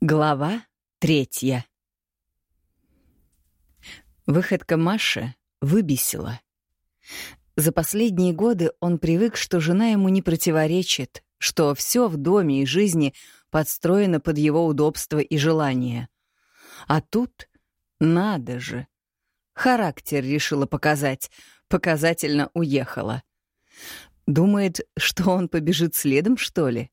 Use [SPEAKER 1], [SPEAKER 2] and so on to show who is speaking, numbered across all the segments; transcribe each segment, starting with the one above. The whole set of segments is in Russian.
[SPEAKER 1] Глава третья. Выходка Маши выбесила. За последние годы он привык, что жена ему не противоречит, что все в доме и жизни подстроено под его удобство и желание. А тут надо же. Характер решила показать, показательно уехала. Думает, что он побежит следом, что ли?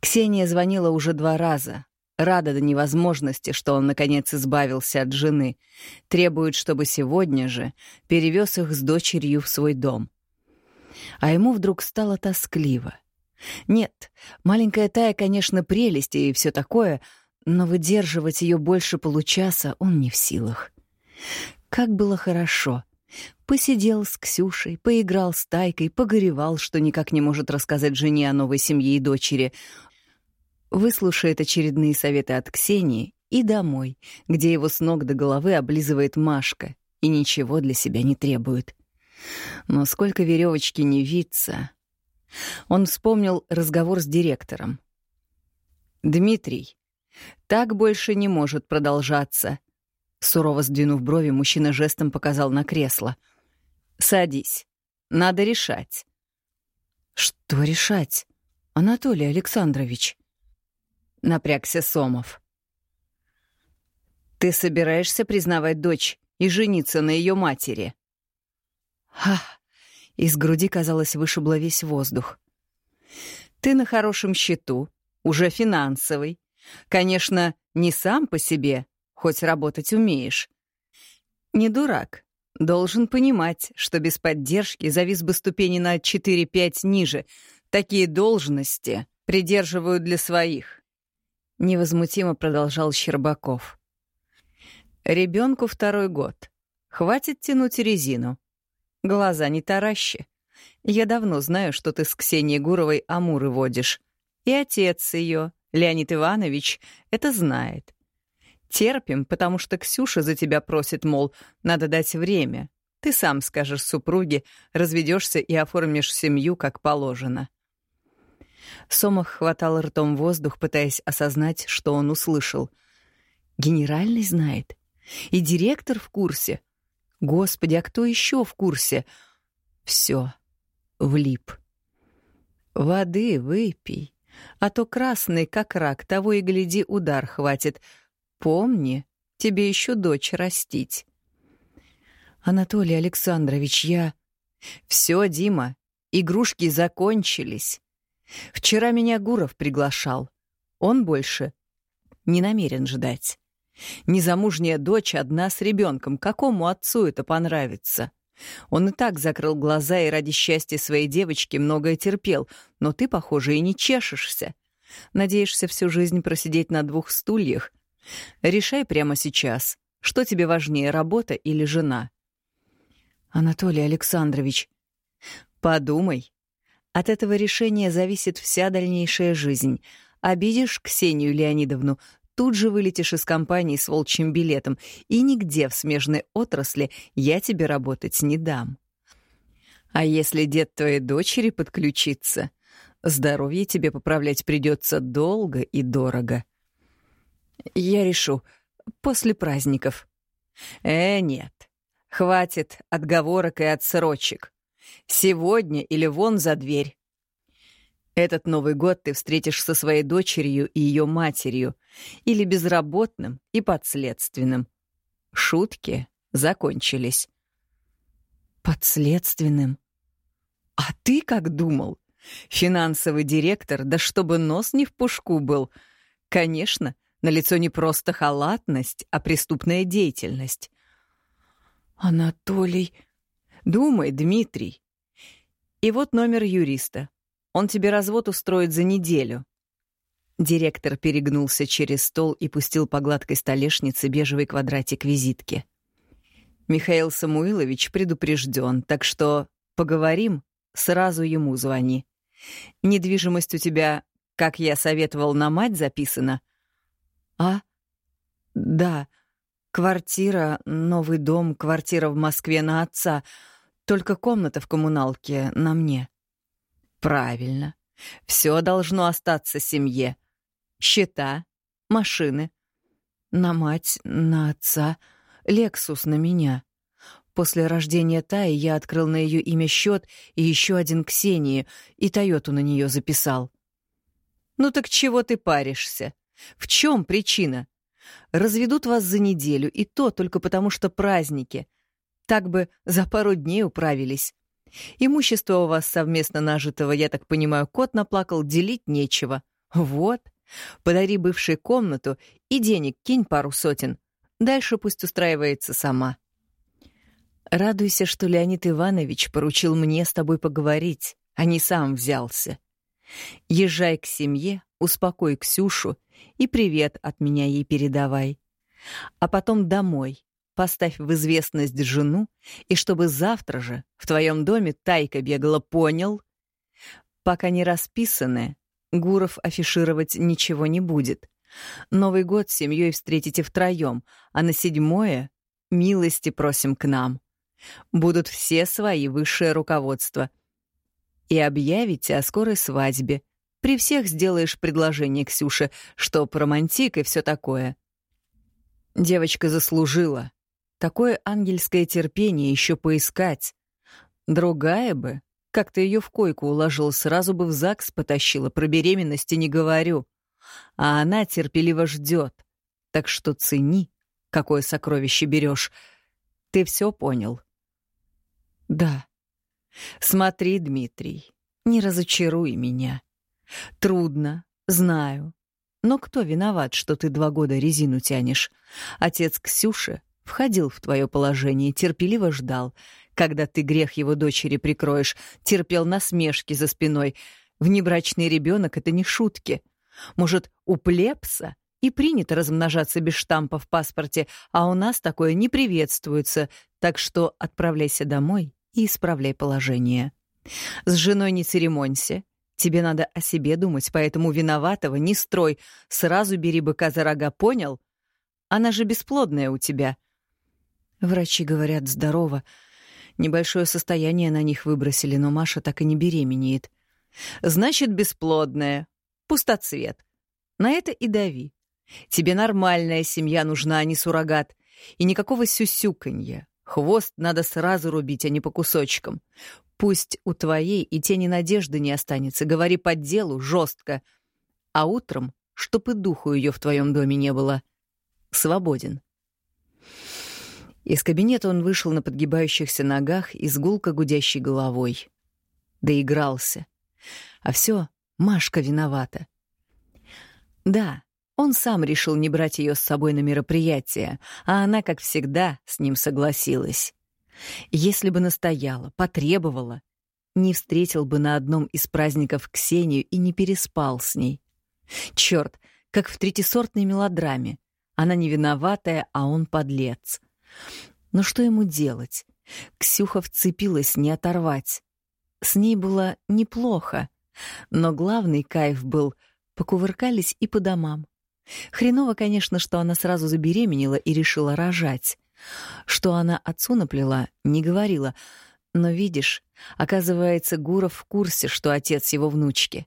[SPEAKER 1] Ксения звонила уже два раза, рада до невозможности, что он, наконец, избавился от жены. Требует, чтобы сегодня же перевез их с дочерью в свой дом. А ему вдруг стало тоскливо. Нет, маленькая Тая, конечно, прелесть и все такое, но выдерживать ее больше получаса он не в силах. Как было хорошо — Посидел с Ксюшей, поиграл с Тайкой, погоревал, что никак не может рассказать жене о новой семье и дочери. Выслушает очередные советы от Ксении и домой, где его с ног до головы облизывает Машка и ничего для себя не требует. Но сколько веревочки не виться. Он вспомнил разговор с директором. «Дмитрий, так больше не может продолжаться. Сурово сдвинув брови, мужчина жестом показал на кресло. «Садись. Надо решать». «Что решать, Анатолий Александрович?» Напрягся Сомов. «Ты собираешься признавать дочь и жениться на ее матери?» «Ха!» Из груди, казалось, вышибло весь воздух. «Ты на хорошем счету, уже финансовый. Конечно, не сам по себе, хоть работать умеешь. Не дурак. Должен понимать, что без поддержки завис бы ступени на 4-5 ниже. Такие должности придерживают для своих. Невозмутимо продолжал Щербаков. Ребенку второй год. Хватит тянуть резину. Глаза не таращи. Я давно знаю, что ты с Ксенией Гуровой амуры водишь. И отец ее, Леонид Иванович, это знает. Терпим, потому что Ксюша за тебя просит, мол, надо дать время. Ты сам скажешь супруге, разведешься и оформишь семью, как положено. Сомах хватал ртом воздух, пытаясь осознать, что он услышал. Генеральный знает. И директор в курсе. Господи, а кто еще в курсе? Все, влип. Воды выпей, а то красный, как рак, того и гляди, удар хватит — Помни, тебе еще дочь растить. Анатолий Александрович, я... Все, Дима, игрушки закончились. Вчера меня Гуров приглашал. Он больше не намерен ждать. Незамужняя дочь одна с ребенком. Какому отцу это понравится? Он и так закрыл глаза и ради счастья своей девочки многое терпел, но ты, похоже, и не чешешься. Надеешься всю жизнь просидеть на двух стульях, Решай прямо сейчас, что тебе важнее, работа или жена. Анатолий Александрович, подумай. От этого решения зависит вся дальнейшая жизнь. Обидишь Ксению Леонидовну, тут же вылетишь из компании с волчьим билетом, и нигде в смежной отрасли я тебе работать не дам. А если дед твоей дочери подключится, здоровье тебе поправлять придется долго и дорого. Я решу. После праздников. Э, нет. Хватит отговорок и отсрочек. Сегодня или вон за дверь. Этот Новый год ты встретишь со своей дочерью и ее матерью, или безработным и подследственным. Шутки закончились. Подследственным? А ты как думал? Финансовый директор, да чтобы нос не в пушку был. Конечно, на лицо не просто халатность, а преступная деятельность. «Анатолий...» «Думай, Дмитрий. И вот номер юриста. Он тебе развод устроит за неделю». Директор перегнулся через стол и пустил по гладкой столешнице бежевый квадратик визитки. «Михаил Самуилович предупрежден, так что поговорим, сразу ему звони. Недвижимость у тебя, как я советовал, на мать записана, «А? Да. Квартира, новый дом, квартира в Москве на отца. Только комната в коммуналке на мне». «Правильно. Все должно остаться семье. Счета, машины. На мать, на отца, Лексус на меня. После рождения Таи я открыл на ее имя счет и еще один Ксении, и Тойоту на нее записал. Ну так чего ты паришься? В чем причина? Разведут вас за неделю, и то только потому, что праздники. Так бы за пару дней управились. Имущество у вас совместно нажитого, я так понимаю, кот наплакал, делить нечего. Вот. Подари бывшей комнату и денег кинь пару сотен. Дальше пусть устраивается сама. Радуйся, что Леонид Иванович поручил мне с тобой поговорить, а не сам взялся. Езжай к семье, успокой Ксюшу и привет от меня ей передавай. А потом домой, поставь в известность жену, и чтобы завтра же в твоем доме тайка бегала, понял? Пока не расписанное, Гуров афишировать ничего не будет. Новый год с семьей встретите втроем, а на седьмое — милости просим к нам. Будут все свои высшее руководство. И объявите о скорой свадьбе. При всех сделаешь предложение Ксюше, что романтик и все такое. Девочка заслужила. Такое ангельское терпение еще поискать. Другая бы, как ты ее в койку уложил, сразу бы в ЗАГС потащила, про беременности не говорю. А она терпеливо ждет. Так что цени, какое сокровище берешь. Ты все понял? Да. Смотри, Дмитрий, не разочаруй меня. Трудно, знаю. Но кто виноват, что ты два года резину тянешь? Отец Ксюши входил в твое положение, терпеливо ждал — когда ты грех его дочери прикроешь, терпел насмешки за спиной. Внебрачный ребенок — это не шутки. Может, у плебса и принято размножаться без штампа в паспорте, а у нас такое не приветствуется, так что отправляйся домой и исправляй положение. С женой не церемонься. Тебе надо о себе думать, поэтому виноватого не строй. Сразу бери быка за рога, понял? Она же бесплодная у тебя. Врачи говорят, здорово. Небольшое состояние на них выбросили, но Маша так и не беременеет. Значит, бесплодная. Пустоцвет. На это и дави. Тебе нормальная семья нужна, а не суррогат. И никакого сюсюканья. Хвост надо сразу рубить, а не по кусочкам. Пусть у твоей и тени надежды не останется. Говори по делу, жестко. А утром, чтоб и духу ее в твоем доме не было. Свободен. Из кабинета он вышел на подгибающихся ногах и с гулко гудящей головой. Доигрался. А все, Машка виновата. Да, он сам решил не брать ее с собой на мероприятие, а она, как всегда, с ним согласилась. Если бы настояла, потребовала, не встретил бы на одном из праздников Ксению и не переспал с ней. Черт, как в третисортной мелодраме. Она не виноватая, а он подлец. Но что ему делать? Ксюха вцепилась не оторвать. С ней было неплохо, но главный кайф был — покувыркались и по домам. Хреново, конечно, что она сразу забеременела и решила рожать. Что она отцу наплела, не говорила. Но видишь, оказывается, Гуров в курсе, что отец его внучки.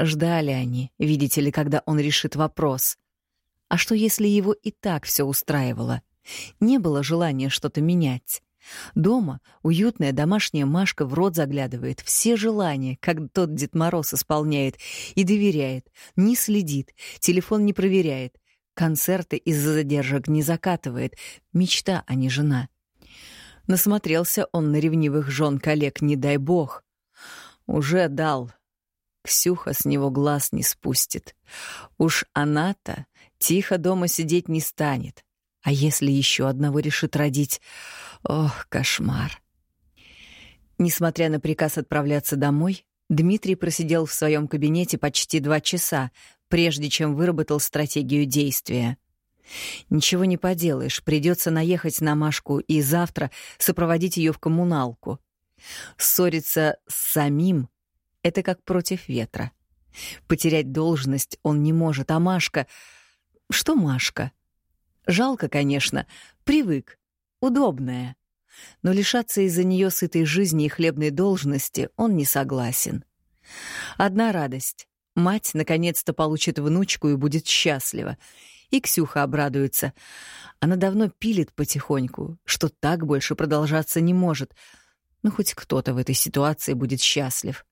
[SPEAKER 1] Ждали они, видите ли, когда он решит вопрос. А что, если его и так все устраивало? Не было желания что-то менять. Дома уютная домашняя Машка в рот заглядывает, все желания, как тот Дед Мороз исполняет, и доверяет, не следит, телефон не проверяет, концерты из-за задержек не закатывает, мечта, а не жена. Насмотрелся он на ревнивых жен коллег, не дай бог. Уже дал. Ксюха с него глаз не спустит. Уж она-то тихо дома сидеть не станет. А если еще одного решит родить? Ох, кошмар. Несмотря на приказ отправляться домой, Дмитрий просидел в своем кабинете почти два часа, прежде чем выработал стратегию действия. Ничего не поделаешь, придется наехать на Машку и завтра сопроводить ее в коммуналку. Ссориться с самим — это как против ветра. Потерять должность он не может, а Машка... Что Машка? Жалко, конечно, привык, удобная. Но лишаться из-за нее сытой жизни и хлебной должности он не согласен. Одна радость. Мать наконец-то получит внучку и будет счастлива. И Ксюха обрадуется. Она давно пилит потихоньку, что так больше продолжаться не может. Но хоть кто-то в этой ситуации будет счастлив.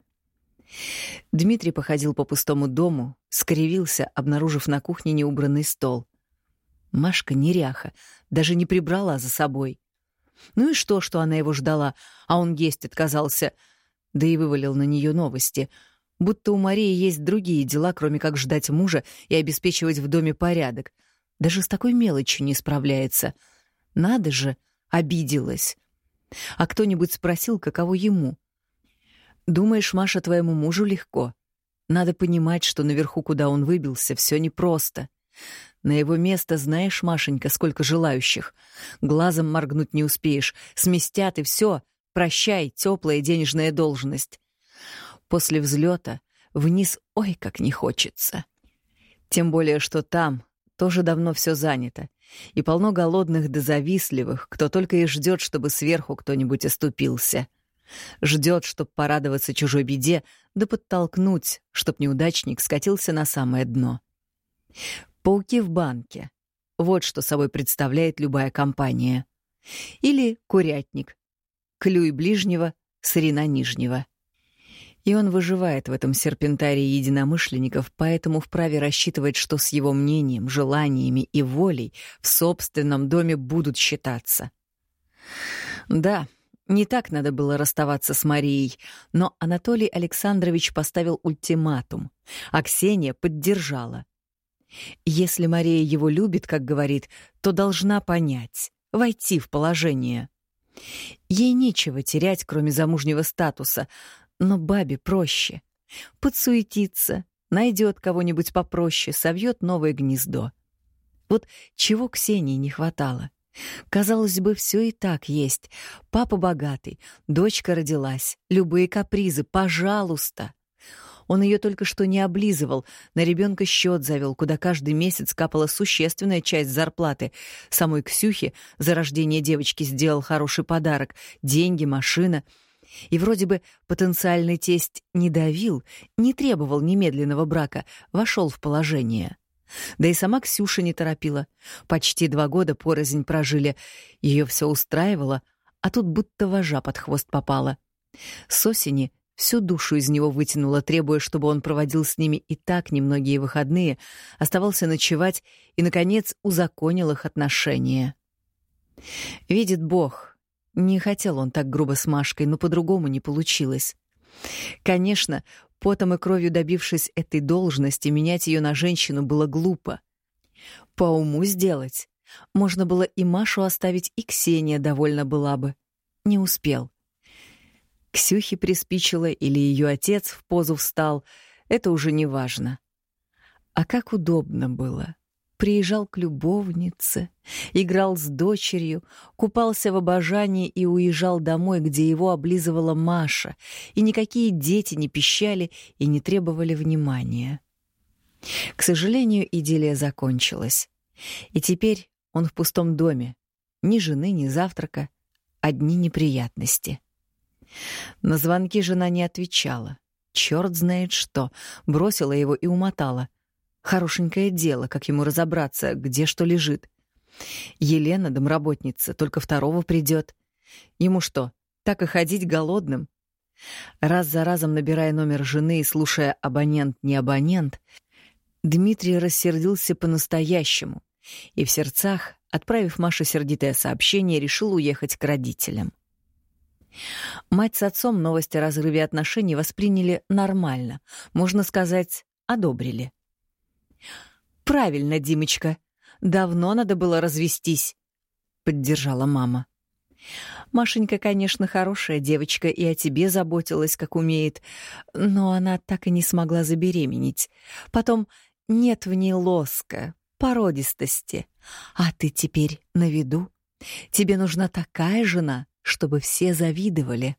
[SPEAKER 1] Дмитрий походил по пустому дому, скривился, обнаружив на кухне неубранный стол. Машка неряха, даже не прибрала за собой. Ну и что, что она его ждала, а он есть отказался, да и вывалил на нее новости, будто у Марии есть другие дела, кроме как ждать мужа и обеспечивать в доме порядок. Даже с такой мелочью не справляется. Надо же, обиделась. А кто-нибудь спросил, каково ему? Думаешь, Маша, твоему мужу легко? Надо понимать, что наверху, куда он выбился, все непросто. На его место знаешь, Машенька, сколько желающих. Глазом моргнуть не успеешь, сместят и все. Прощай, теплая денежная должность. После взлета вниз ой как не хочется. Тем более, что там тоже давно все занято, и полно голодных да завистливых, кто только и ждет, чтобы сверху кто-нибудь оступился. Ждет, чтоб порадоваться чужой беде, да подтолкнуть, чтоб неудачник скатился на самое дно. Пауки в банке. Вот что собой представляет любая компания. Или курятник. Клюй ближнего, сырина нижнего. И он выживает в этом серпентарии единомышленников, поэтому вправе рассчитывать, что с его мнением, желаниями и волей в собственном доме будут считаться. Да, не так надо было расставаться с Марией, но Анатолий Александрович поставил ультиматум, а Ксения поддержала. Если Мария его любит, как говорит, то должна понять, войти в положение. Ей нечего терять, кроме замужнего статуса, но бабе проще. Подсуетиться, найдет кого-нибудь попроще, совьет новое гнездо. Вот чего Ксении не хватало? Казалось бы, все и так есть. Папа богатый, дочка родилась, любые капризы, пожалуйста. Он ее только что не облизывал, на ребенка счет завел, куда каждый месяц капала существенная часть зарплаты. Самой Ксюхе за рождение девочки сделал хороший подарок — деньги, машина. И вроде бы потенциальный тесть не давил, не требовал немедленного брака, вошел в положение. Да и сама Ксюша не торопила. Почти два года порознь прожили. Ее все устраивало, а тут будто вожа под хвост попала. С осени всю душу из него вытянула, требуя, чтобы он проводил с ними и так немногие выходные, оставался ночевать и, наконец, узаконил их отношения. Видит Бог, не хотел он так грубо с Машкой, но по-другому не получилось. Конечно, потом и кровью добившись этой должности, менять ее на женщину было глупо. По уму сделать. Можно было и Машу оставить, и Ксения довольна была бы. Не успел. Ксюхе приспичило или ее отец в позу встал, это уже не важно. А как удобно было приезжал к любовнице, играл с дочерью, купался в обожании и уезжал домой, где его облизывала Маша, и никакие дети не пищали и не требовали внимания. К сожалению, идиллия закончилась. И теперь он в пустом доме. Ни жены, ни завтрака. Одни неприятности. На звонки жена не отвечала. Черт знает что. Бросила его и умотала. Хорошенькое дело, как ему разобраться, где что лежит. Елена, домработница, только второго придет. Ему что, так и ходить голодным? Раз за разом набирая номер жены и слушая абонент не абонент, Дмитрий рассердился по-настоящему и в сердцах, отправив Маше сердитое сообщение, решил уехать к родителям. Мать с отцом новость о разрыве отношений восприняли нормально, можно сказать, одобрили. «Правильно, Димочка. Давно надо было развестись», — поддержала мама. Машенька, конечно, хорошая девочка и о тебе заботилась, как умеет, но она так и не смогла забеременеть. Потом нет в ней лоска, породистости. А ты теперь на виду. Тебе нужна такая жена, чтобы все завидовали.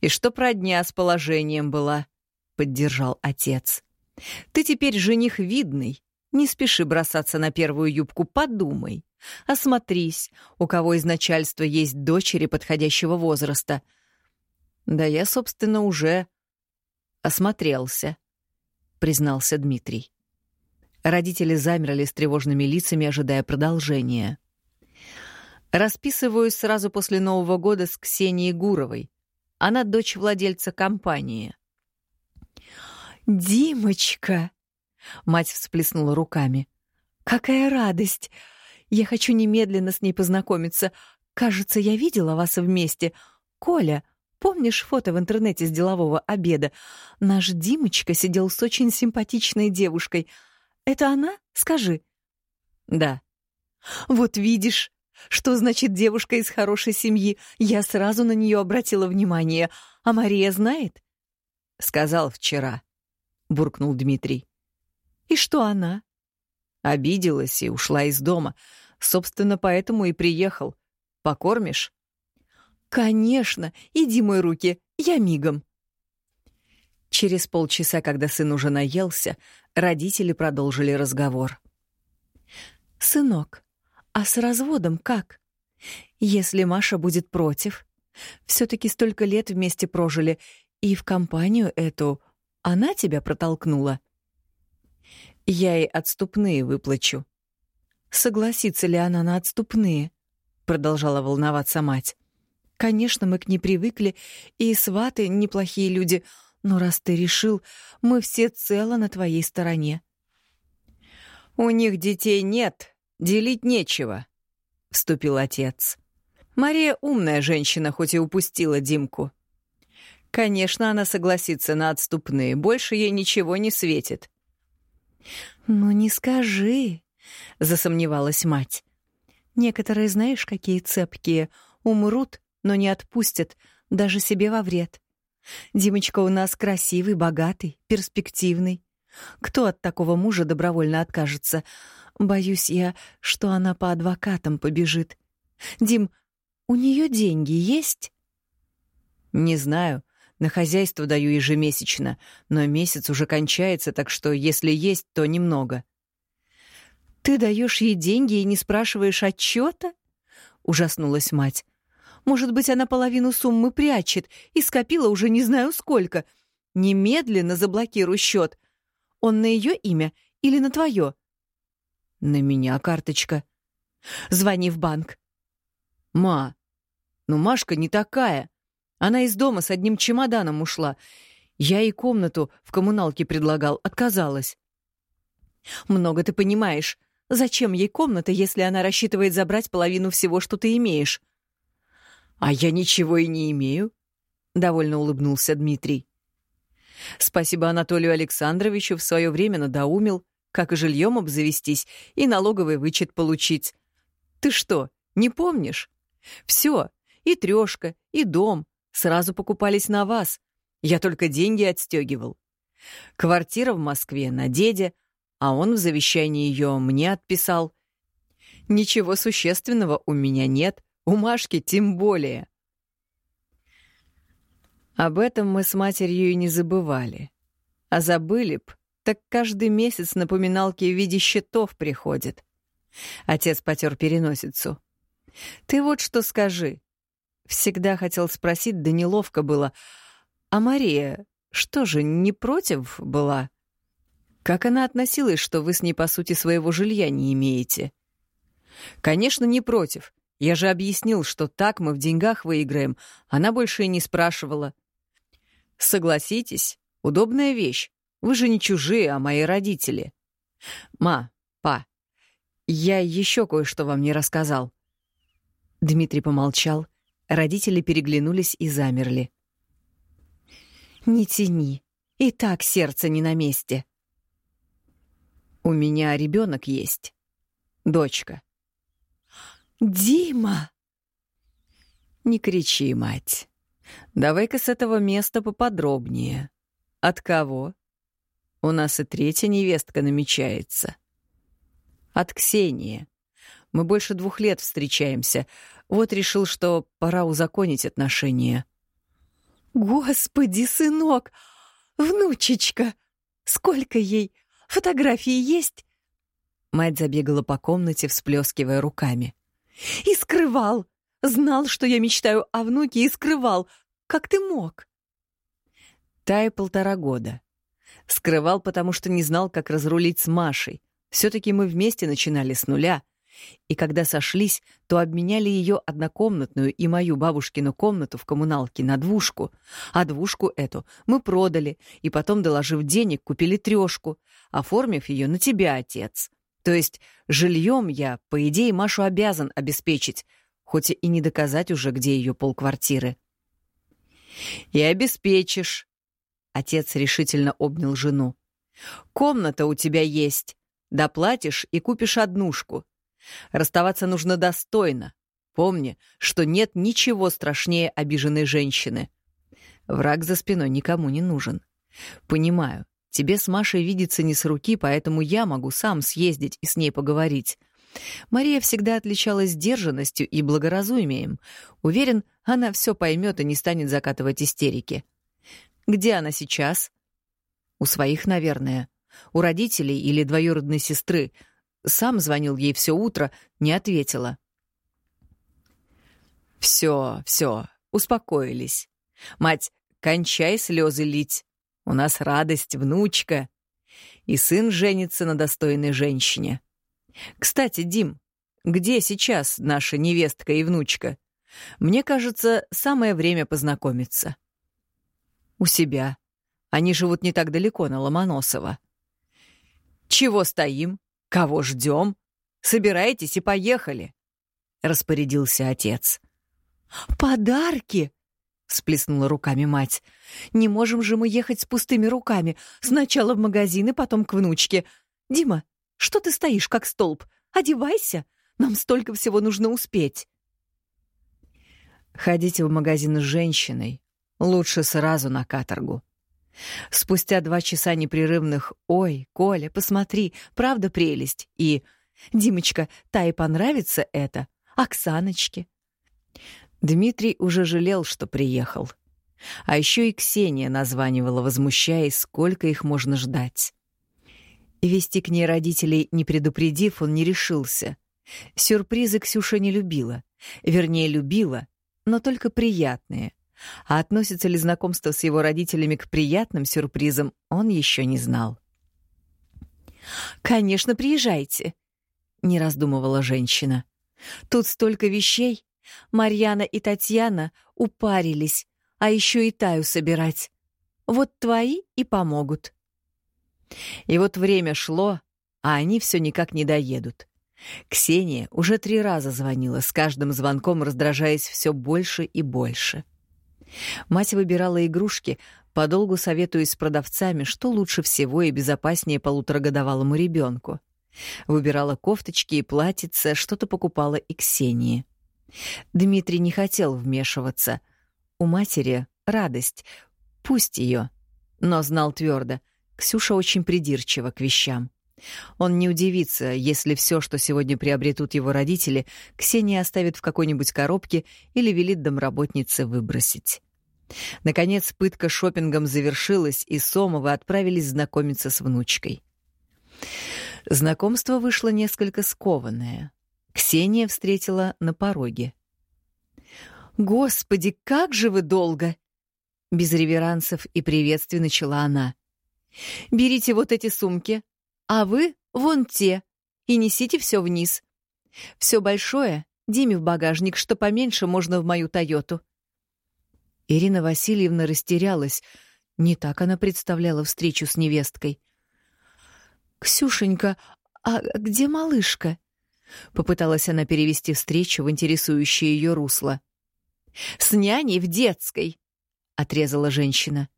[SPEAKER 1] И что про дня с положением была, поддержал отец. Ты теперь жених видный. Не спеши бросаться на первую юбку, подумай. Осмотрись, у кого из начальства есть дочери подходящего возраста. Да я, собственно, уже осмотрелся. — признался Дмитрий. Родители замерли с тревожными лицами, ожидая продолжения. Расписываюсь сразу после Нового года с Ксенией Гуровой. Она дочь владельца компании.
[SPEAKER 2] «Димочка!» — мать всплеснула руками. «Какая радость! Я хочу немедленно с ней познакомиться. Кажется, я видела вас вместе. Коля, помнишь фото в интернете с делового обеда? Наш Димочка сидел с очень симпатичной девушкой. Это она? Скажи».
[SPEAKER 1] «Да».
[SPEAKER 2] «Вот видишь, что значит девушка из хорошей семьи? Я сразу на нее обратила внимание. А Мария знает?»
[SPEAKER 1] «Сказал вчера», — буркнул Дмитрий.
[SPEAKER 2] «И что она?»
[SPEAKER 1] Обиделась и ушла из дома. Собственно, поэтому и приехал. Покормишь?
[SPEAKER 2] Конечно, иди мой руки, я мигом.
[SPEAKER 1] Через полчаса, когда сын уже наелся, родители продолжили разговор.
[SPEAKER 2] «Сынок, а с разводом как? Если Маша будет против? все таки столько лет вместе прожили, и в компанию эту она тебя протолкнула?»
[SPEAKER 1] Я ей отступные выплачу.
[SPEAKER 2] Согласится ли она на отступные? Продолжала волноваться мать. Конечно, мы к ней привыкли, и сваты неплохие люди, но раз ты решил, мы все цело на твоей стороне.
[SPEAKER 1] У них детей нет, делить нечего, вступил отец. Мария умная женщина, хоть и упустила Димку. Конечно, она согласится на отступные, больше ей ничего не светит.
[SPEAKER 2] «Ну не скажи», — засомневалась мать. «Некоторые, знаешь, какие цепкие, умрут, но не отпустят, даже себе во вред. Димочка у нас красивый, богатый, перспективный. Кто от такого мужа добровольно откажется? Боюсь я, что она по адвокатам побежит. Дим, у нее деньги есть?»
[SPEAKER 1] «Не знаю. На хозяйство даю ежемесячно, но месяц уже кончается, так что если есть, то немного.
[SPEAKER 2] Ты даешь ей деньги и не спрашиваешь отчета? Ужаснулась мать. Может быть, она половину суммы прячет и скопила уже не знаю сколько. Немедленно заблокируй счет. Он на ее имя или на твое?
[SPEAKER 1] На меня карточка.
[SPEAKER 2] Звони в банк.
[SPEAKER 1] Ма, ну Машка не такая. Она из дома с одним чемоданом ушла. Я ей комнату в коммуналке предлагал, отказалась.
[SPEAKER 2] Много ты понимаешь. Зачем ей комната, если она рассчитывает забрать половину всего, что ты имеешь?
[SPEAKER 1] А я ничего и не имею, довольно улыбнулся Дмитрий. Спасибо Анатолию Александровичу в свое время надоумил, как и жильем обзавестись и налоговый вычет получить. Ты что, не помнишь? Все, и трешка, и дом, сразу покупались на вас. Я только деньги отстегивал. Квартира в Москве на деде, а он в завещании ее мне отписал. Ничего существенного у меня нет, у Машки тем более. Об этом мы с матерью и не забывали. А забыли б, так каждый месяц напоминалки в виде счетов приходят. Отец потер переносицу. Ты вот что скажи. Всегда хотел спросить, да неловко было. А Мария, что же, не против была? Как она относилась, что вы с ней, по сути, своего жилья не имеете? Конечно, не против. Я же объяснил, что так мы в деньгах выиграем. Она больше и не спрашивала. Согласитесь, удобная вещь. Вы же не чужие, а мои родители. Ма, па, я еще кое-что вам не рассказал. Дмитрий помолчал, Родители переглянулись и замерли.
[SPEAKER 2] «Не тяни, и так сердце не на месте».
[SPEAKER 1] «У меня ребенок есть. Дочка».
[SPEAKER 2] «Дима!»
[SPEAKER 1] «Не кричи, мать. Давай-ка с этого места поподробнее. От кого? У нас и третья невестка намечается. От Ксении. Мы больше двух лет встречаемся. Вот решил, что пора узаконить отношения.
[SPEAKER 2] Господи, сынок! Внучечка! Сколько ей? Фотографии есть?
[SPEAKER 1] Мать забегала по комнате, всплескивая руками.
[SPEAKER 2] И скрывал! Знал, что я мечтаю о внуке, и скрывал. Как ты мог?
[SPEAKER 1] Тае полтора года. Скрывал, потому что не знал, как разрулить с Машей. Все-таки мы вместе начинали с нуля. И когда сошлись, то обменяли ее однокомнатную и мою бабушкину комнату в коммуналке на двушку. А двушку эту мы продали, и потом, доложив денег, купили трешку, оформив ее на тебя, отец. То есть жильем я, по идее, Машу обязан обеспечить, хоть и не доказать уже, где ее полквартиры. «И обеспечишь», — отец решительно обнял жену. «Комната у тебя есть. Доплатишь и купишь однушку. Расставаться нужно достойно. Помни, что нет ничего страшнее обиженной женщины. Враг за спиной никому не нужен. Понимаю, тебе с Машей видеться не с руки, поэтому я могу сам съездить и с ней поговорить. Мария всегда отличалась сдержанностью и благоразумием. Уверен, она все поймет и не станет закатывать истерики. Где она сейчас? У своих, наверное. У родителей или двоюродной сестры — сам звонил ей все утро, не ответила. Все, все, успокоились. Мать, кончай слезы лить. У нас радость, внучка. И сын женится на достойной женщине. Кстати, Дим, где сейчас наша невестка и внучка? Мне кажется, самое время познакомиться. У себя. Они живут не так далеко, на Ломоносово. Чего стоим? «Кого ждем? Собирайтесь и поехали!» — распорядился отец.
[SPEAKER 2] «Подарки!» — всплеснула руками мать. «Не можем же мы ехать с пустыми руками. Сначала в магазин и потом к внучке. Дима, что ты стоишь, как столб? Одевайся. Нам столько всего нужно успеть».
[SPEAKER 1] «Ходите в магазин с женщиной. Лучше сразу на каторгу», Спустя два часа непрерывных «Ой, Коля, посмотри, правда прелесть» и «Димочка, та и понравится это, Оксаночке». Дмитрий уже жалел, что приехал. А еще и Ксения названивала, возмущаясь, сколько их можно ждать. Вести к ней родителей, не предупредив, он не решился. Сюрпризы Ксюша не любила. Вернее, любила, но только приятные — а относится ли знакомство с его родителями к приятным сюрпризам, он еще не знал.
[SPEAKER 2] «Конечно, приезжайте», — не раздумывала женщина. «Тут столько вещей. Марьяна и Татьяна упарились, а еще и Таю собирать. Вот твои и помогут».
[SPEAKER 1] И вот время шло, а они все никак не доедут. Ксения уже три раза звонила, с каждым звонком раздражаясь все больше и больше. Мать выбирала игрушки, подолгу советуясь с продавцами, что лучше всего и безопаснее полуторагодовалому ребенку. Выбирала кофточки и платьица, что-то покупала и Ксении. Дмитрий не хотел вмешиваться. У матери радость, пусть ее, но знал твердо, Ксюша очень придирчива к вещам. Он не удивится, если все, что сегодня приобретут его родители, Ксения оставит в какой-нибудь коробке или велит домработнице выбросить. Наконец, пытка шопингом завершилась, и Сомовы отправились знакомиться с внучкой. Знакомство вышло несколько скованное. Ксения встретила на пороге.
[SPEAKER 2] «Господи, как же вы долго!» Без реверансов и приветствий начала она. «Берите вот эти сумки, а вы вон те, и несите все вниз. Все большое Диме в багажник, что поменьше можно в мою Тойоту».
[SPEAKER 1] Ирина Васильевна растерялась. Не так она представляла встречу с невесткой.
[SPEAKER 2] «Ксюшенька, а где малышка?» Попыталась она перевести встречу в интересующее ее русло. «С няней в детской», — отрезала женщина.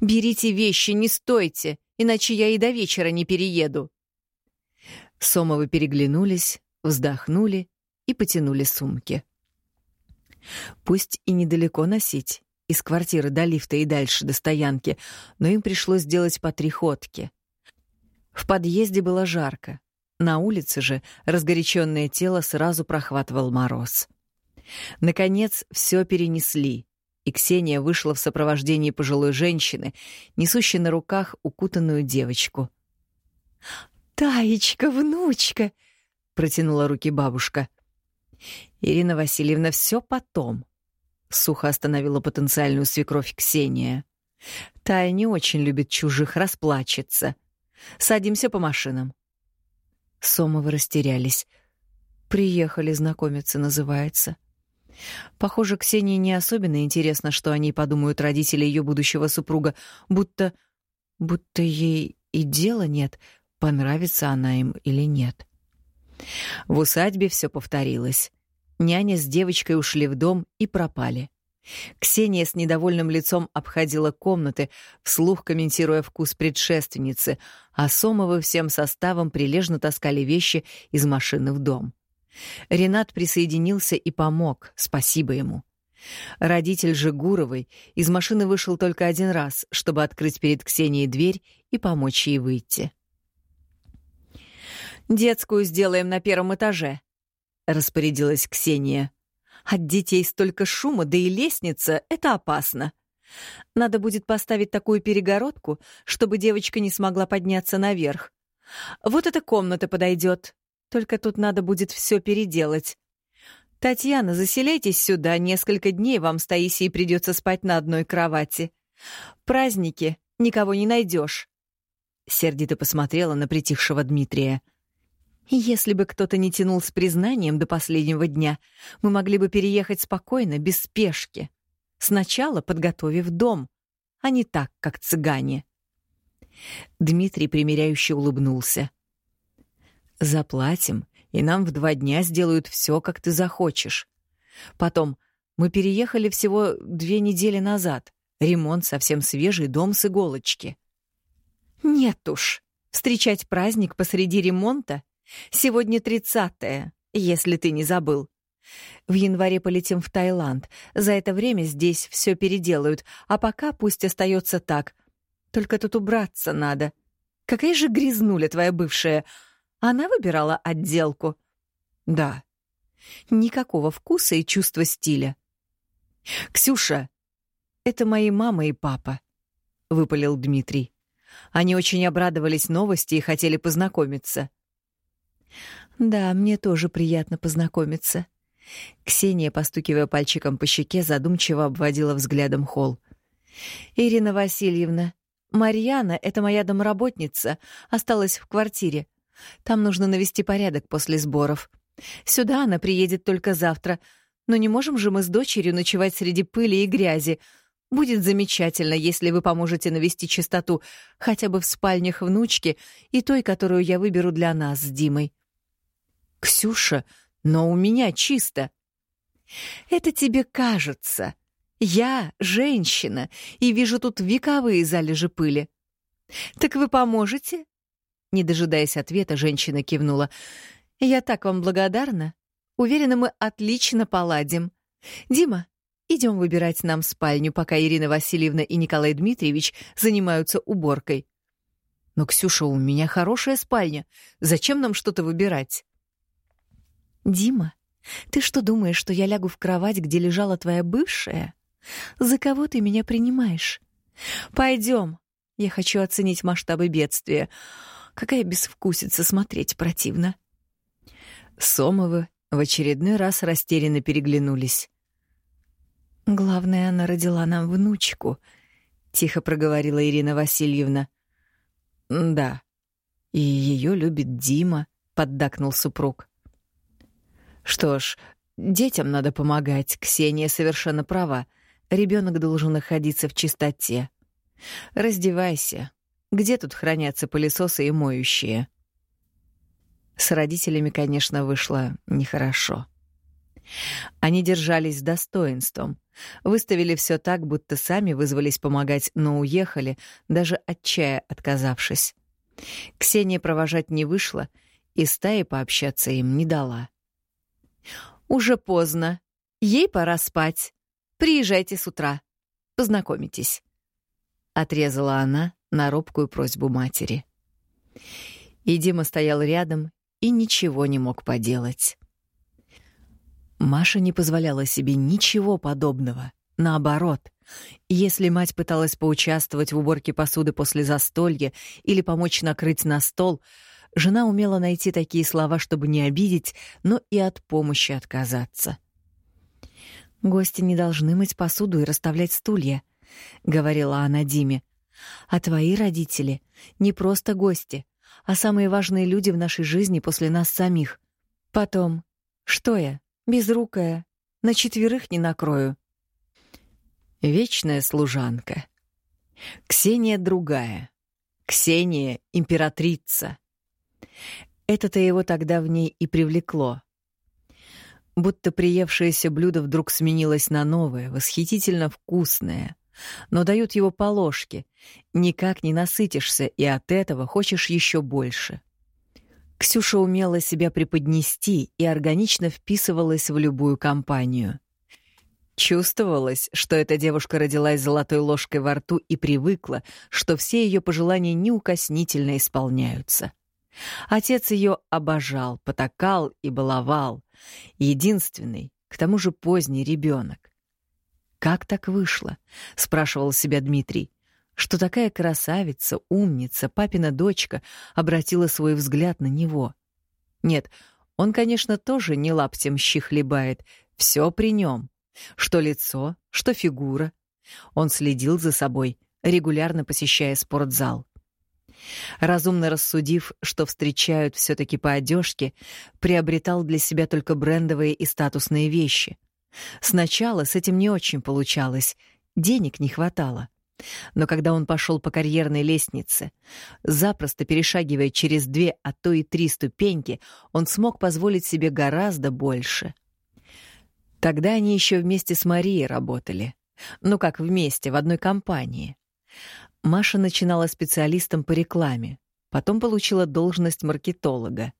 [SPEAKER 2] «Берите вещи, не стойте, иначе я и до вечера не перееду».
[SPEAKER 1] Сомовы переглянулись, вздохнули и потянули сумки. Пусть и недалеко носить, из квартиры до лифта и дальше до стоянки, но им пришлось сделать по три ходки. В подъезде было жарко. На улице же разгоряченное тело сразу прохватывал мороз. Наконец, все перенесли, и Ксения вышла в сопровождении пожилой женщины, несущей на руках укутанную девочку.
[SPEAKER 2] «Таечка, внучка!» — протянула руки бабушка.
[SPEAKER 1] «Ирина Васильевна, все потом», — сухо остановила потенциальную свекровь Ксения. Тая не очень любит чужих, расплачется. Садимся по машинам. Сомовы растерялись. «Приехали знакомиться» называется. Похоже, Ксении не особенно интересно, что они подумают родители ее будущего супруга, будто... будто ей и дела нет, понравится она им или нет. В усадьбе все повторилось. Няня с девочкой ушли в дом и пропали. Ксения с недовольным лицом обходила комнаты, вслух комментируя вкус предшественницы, а Сомовы всем составом прилежно таскали вещи из машины в дом. Ренат присоединился и помог, спасибо ему. Родитель же Гуровой из машины вышел только один раз, чтобы открыть перед Ксенией дверь и помочь ей выйти. «Детскую сделаем на первом этаже», — распорядилась Ксения. «От детей столько шума, да и лестница — это опасно. Надо будет поставить такую перегородку, чтобы девочка не смогла подняться наверх. Вот эта комната подойдет, только тут надо будет все переделать. Татьяна, заселяйтесь сюда, несколько дней вам с Таисией придется спать на одной кровати. Праздники, никого не найдешь. Сердито посмотрела на притихшего Дмитрия. Если бы кто-то не тянул с признанием до последнего дня, мы могли бы переехать спокойно, без спешки. Сначала подготовив дом, а не так, как цыгане. Дмитрий примиряюще улыбнулся. «Заплатим, и нам в два дня сделают все, как ты захочешь. Потом, мы переехали всего две недели назад. Ремонт совсем свежий, дом с иголочки». «Нет уж, встречать праздник посреди ремонта Сегодня тридцатое, если ты не забыл. В январе полетим в Таиланд. За это время здесь все переделают, а пока пусть остается так. Только тут убраться надо. Какая же грязнуля твоя бывшая? Она выбирала отделку? Да. Никакого вкуса и чувства стиля. «Ксюша, это мои мама и папа», — выпалил Дмитрий. Они очень обрадовались новости и хотели познакомиться. «Да, мне тоже приятно познакомиться». Ксения, постукивая пальчиком по щеке, задумчиво обводила взглядом холл. «Ирина Васильевна, Марьяна — это моя домработница, осталась в квартире. Там нужно навести порядок после сборов. Сюда она приедет только завтра, но не можем же мы с дочерью ночевать среди пыли и грязи. Будет замечательно, если вы поможете навести чистоту хотя бы в спальнях внучки и той, которую я выберу для нас с Димой. «Ксюша, но у меня чисто». «Это тебе кажется. Я женщина и вижу тут вековые залежи пыли. Так вы поможете?» Не дожидаясь ответа, женщина кивнула. «Я так вам благодарна. Уверена, мы отлично поладим. Дима, идем выбирать нам спальню, пока Ирина Васильевна и Николай Дмитриевич занимаются уборкой». «Но, Ксюша, у меня хорошая спальня. Зачем нам что-то выбирать?» «Дима, ты что думаешь, что я лягу в кровать, где лежала твоя бывшая? За кого ты меня принимаешь? Пойдем. Я хочу оценить масштабы бедствия. Какая безвкусица смотреть противно». Сомовы в очередной раз растерянно переглянулись. «Главное, она родила нам внучку», — тихо проговорила Ирина Васильевна. «Да, и ее любит Дима», — поддакнул супруг. Что ж, детям надо помогать, Ксения совершенно права. Ребенок должен находиться в чистоте. Раздевайся. Где тут хранятся пылесосы и моющие? С родителями, конечно, вышло нехорошо. Они держались с достоинством, выставили все так, будто сами вызвались помогать, но уехали, даже от чая отказавшись. Ксения провожать не вышла, и стаи пообщаться им не дала. Уже поздно. Ей пора спать. Приезжайте с утра. Познакомитесь. Отрезала она на робкую просьбу матери. И Дима стоял рядом и ничего не мог поделать. Маша не позволяла себе ничего подобного. Наоборот, если мать пыталась поучаствовать в уборке посуды после застолья или помочь накрыть на стол — Жена умела найти такие слова, чтобы не обидеть, но и от помощи отказаться. Гости не должны мыть посуду и расставлять стулья.
[SPEAKER 2] — говорила она Диме. «А твои родители не просто гости, а самые важные люди в нашей жизни после нас самих. Потом, что я, безрукая, на четверых не накрою».
[SPEAKER 1] Вечная служанка. Ксения другая. Ксения — императрица.
[SPEAKER 2] Это-то его тогда в ней и привлекло. Будто приевшееся блюдо вдруг сменилось на новое, восхитительно вкусное. Но дают его по ложке. Никак не насытишься, и от этого хочешь еще больше. Ксюша умела себя преподнести и органично вписывалась в любую компанию. Чувствовалось, что эта девушка родилась золотой ложкой во рту и привыкла, что все ее пожелания неукоснительно исполняются. Отец ее обожал, потакал и баловал. Единственный, к тому же поздний ребенок. «Как так вышло?» — спрашивал себя Дмитрий. «Что такая красавица, умница, папина дочка обратила свой взгляд на него?» Нет, он, конечно, тоже не лаптем щи хлебает, все при нем. Что лицо, что фигура. Он следил за собой, регулярно посещая спортзал. Разумно рассудив, что встречают все-таки по одежке, приобретал для себя только брендовые и статусные вещи. Сначала с этим не очень получалось, денег не хватало. Но когда он пошел по карьерной лестнице, запросто перешагивая через две, а то и три ступеньки, он смог позволить себе гораздо больше. Тогда они еще вместе с Марией работали. Ну как вместе, в одной компании. Маша начинала специалистом по рекламе, потом получила должность маркетолога.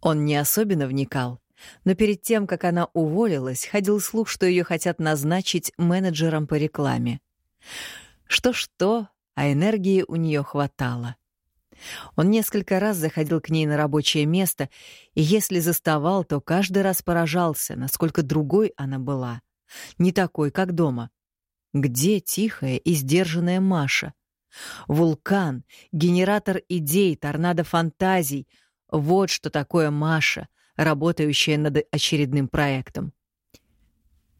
[SPEAKER 2] Он не особенно вникал, но перед тем, как она уволилась, ходил слух, что ее хотят назначить менеджером по рекламе. Что-что, а энергии у нее хватало. Он несколько раз заходил к ней на рабочее место, и если заставал, то каждый раз поражался, насколько другой она была. Не такой, как дома. Где тихая и сдержанная Маша? Вулкан, генератор идей, торнадо фантазий — вот что такое Маша, работающая над очередным проектом.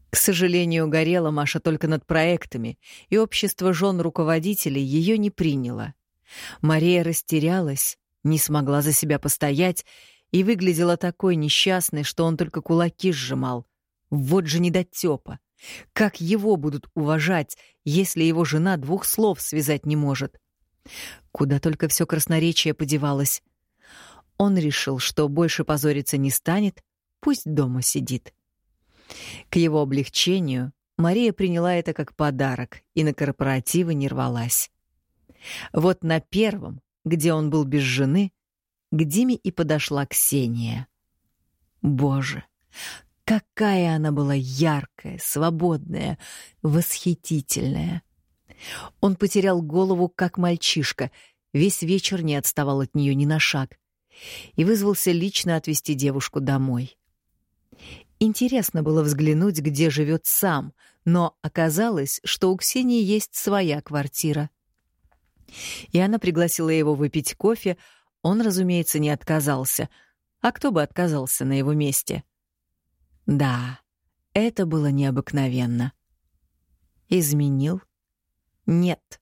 [SPEAKER 2] К сожалению, горела Маша только над проектами, и общество жен руководителей ее не приняло. Мария растерялась, не смогла за себя постоять и выглядела такой несчастной, что он только кулаки сжимал. Вот же недотёпа! Как его будут уважать, если его жена двух слов связать не может? Куда только все красноречие подевалось. Он решил, что больше позориться не станет, пусть дома сидит. К его облегчению Мария приняла это как подарок и на корпоративы не рвалась. Вот на первом, где он был без жены, к Диме и подошла Ксения. Боже, какая она была яркая, свободная, восхитительная. Он потерял голову, как мальчишка, весь вечер не отставал от нее ни на шаг и вызвался лично отвезти девушку домой. Интересно было взглянуть, где живет сам, но оказалось, что у Ксении есть своя квартира. И она пригласила его выпить кофе, он, разумеется, не отказался. А кто бы отказался на его месте? Да, это было необыкновенно. Изменил? Нет,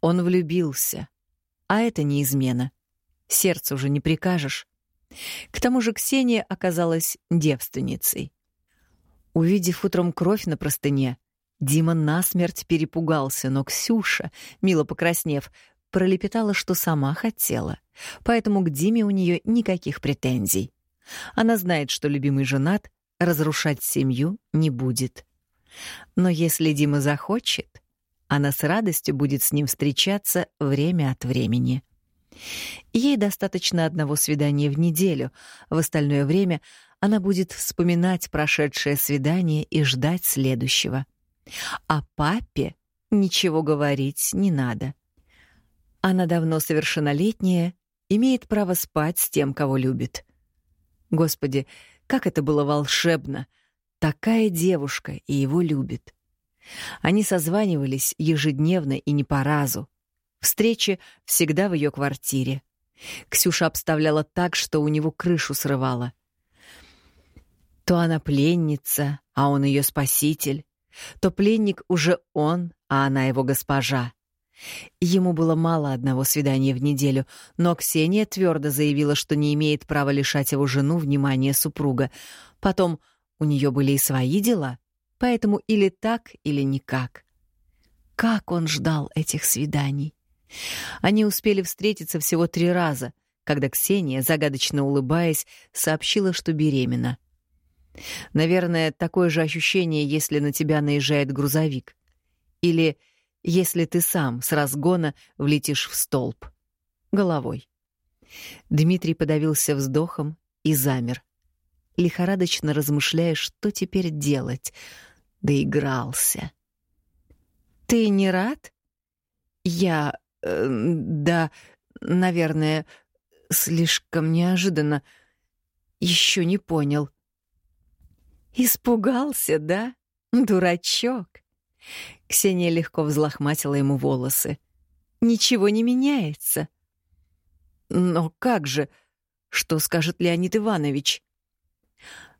[SPEAKER 2] он влюбился. А это не измена. Сердцу уже не прикажешь. К тому же Ксения оказалась девственницей. Увидев утром кровь на простыне, Дима насмерть перепугался, но Ксюша, мило покраснев, пролепетала, что сама хотела, поэтому к Диме у нее никаких претензий. Она знает, что любимый женат, разрушать семью не будет. Но если Дима захочет, она с радостью будет с ним встречаться время от времени. Ей достаточно одного свидания в неделю, в остальное время она будет вспоминать прошедшее свидание и ждать следующего. А папе ничего говорить не надо. Она давно совершеннолетняя, имеет право спать с тем, кого любит. Господи, как это было волшебно! Такая девушка и его любит. Они созванивались ежедневно и не по разу. Встречи всегда в ее квартире. Ксюша обставляла так, что у него крышу срывала. То она пленница, а он ее спаситель. то пленник уже он, а она его госпожа. Ему было мало одного свидания в неделю, но Ксения твердо заявила, что не имеет права лишать его жену внимания супруга. Потом у нее были и свои дела, поэтому или так, или никак. Как он ждал этих свиданий! Они успели встретиться всего три раза, когда Ксения, загадочно улыбаясь, сообщила, что беременна. Наверное, такое же ощущение, если на тебя наезжает грузовик. Или если ты сам с разгона влетишь в столб. Головой. Дмитрий подавился вздохом и замер, лихорадочно размышляя, что теперь делать. Доигрался. «Ты не рад?» «Я... Э, да, наверное, слишком неожиданно. Еще не понял». «Испугался, да? Дурачок!» Ксения легко взлохматила ему волосы. «Ничего не меняется». «Но как же? Что скажет Леонид Иванович?»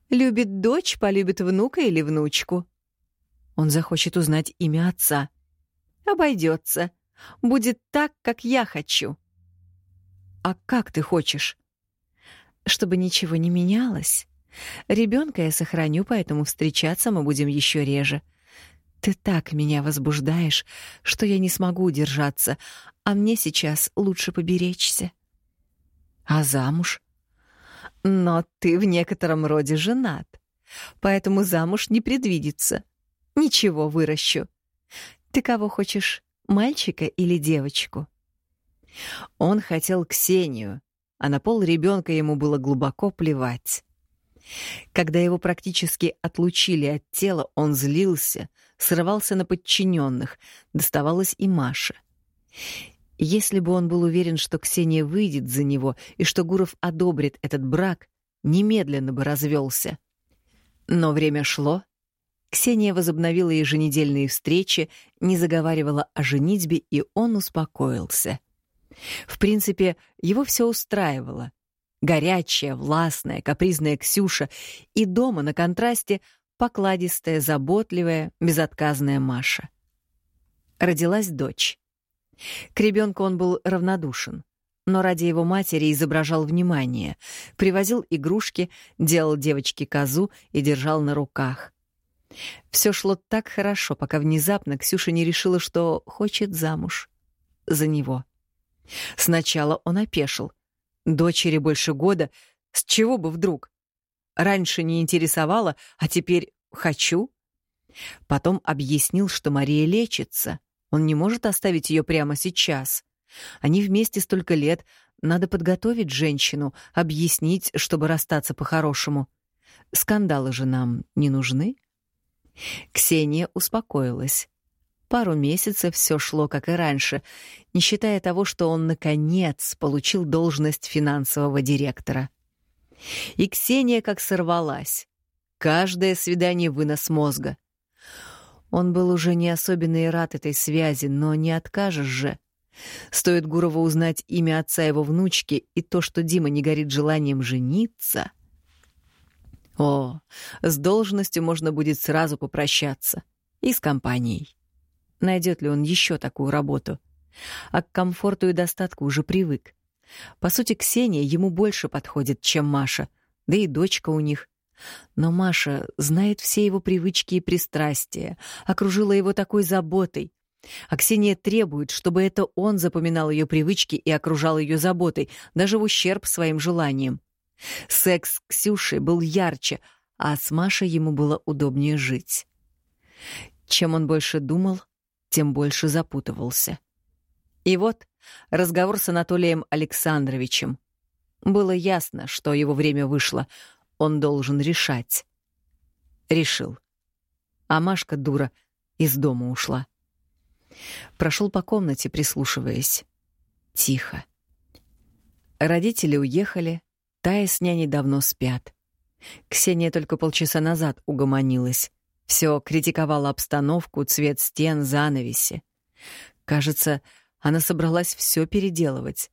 [SPEAKER 2] «Любит дочь, полюбит внука или внучку». Он захочет узнать имя отца. «Обойдется. Будет так, как я хочу». «А как ты хочешь?» «Чтобы ничего не менялось». Ребенка я сохраню, поэтому встречаться мы будем еще реже. Ты так меня возбуждаешь, что я не смогу удержаться, а мне сейчас лучше поберечься. А замуж? Но ты в некотором роде женат, поэтому замуж не предвидится. Ничего, выращу. Ты кого хочешь, мальчика или девочку? Он хотел Ксению, а на пол ребенка ему было глубоко плевать. Когда его практически отлучили от тела, он злился, срывался на подчиненных, доставалось и Маше. Если бы он был уверен, что Ксения выйдет за него и что Гуров одобрит этот брак, немедленно бы развелся. Но время шло. Ксения возобновила еженедельные встречи, не заговаривала о женитьбе, и он успокоился. В принципе, его все устраивало. Горячая, властная, капризная Ксюша и дома на контрасте покладистая, заботливая, безотказная Маша. Родилась дочь. К ребенку он был равнодушен, но ради его матери изображал внимание, привозил игрушки, делал девочке козу и держал на руках. Все шло так хорошо, пока внезапно Ксюша не решила, что хочет замуж. За него. Сначала он опешил — Дочери больше года. С чего бы вдруг? Раньше не интересовало, а теперь хочу? Потом объяснил, что Мария лечится. Он не может оставить ее прямо сейчас. Они вместе столько лет. Надо подготовить женщину, объяснить, чтобы расстаться по-хорошему. Скандалы же нам не нужны. Ксения успокоилась. Пару месяцев все шло как и раньше, не считая того, что он, наконец, получил должность финансового директора. И Ксения как сорвалась. Каждое свидание — вынос мозга. Он был уже не особенно и рад этой связи, но не откажешь же. Стоит Гурову узнать имя отца его внучки и то, что Дима не горит желанием жениться. О, с должностью можно будет сразу попрощаться. И с компанией найдет ли он еще такую работу. А к комфорту и достатку уже привык. По сути, Ксения ему больше подходит, чем Маша, да и дочка у них. Но Маша знает все его привычки и пристрастия, окружила его такой заботой. А Ксения требует, чтобы это он запоминал ее привычки и окружал ее заботой, даже в ущерб своим желаниям. Секс с Ксюшей был ярче, а с Машей ему было удобнее жить. Чем он больше думал, тем больше запутывался. И вот разговор с Анатолием Александровичем. Было ясно, что его время вышло. Он должен решать. Решил. А Машка, дура, из дома ушла. Прошел по комнате, прислушиваясь. Тихо. Родители уехали, Тая с няней давно спят. Ксения только полчаса назад угомонилась. Все критиковала обстановку, цвет стен, занавеси. Кажется, она собралась все переделывать.